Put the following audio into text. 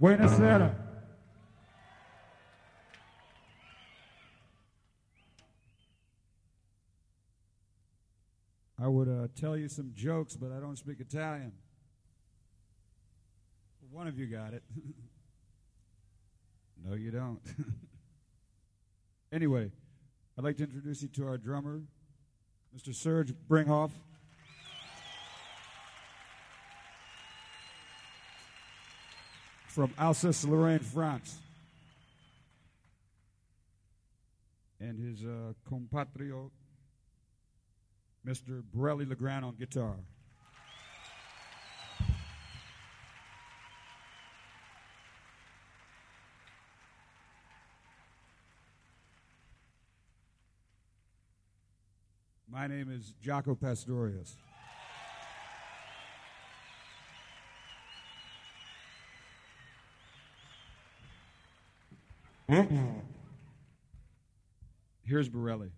Buenasera. I would uh, tell you some jokes, but I don't speak Italian. One of you got it. no, you don't. anyway, I'd like to introduce you to our drummer, Mr. Serge Bringolf. From Alsace-Lorraine, France. And his uh, compatriot, Mr. Biréli Lagrène on guitar. My name is Jaco Pastorius. Hmm? Hmm. Here's Biréli.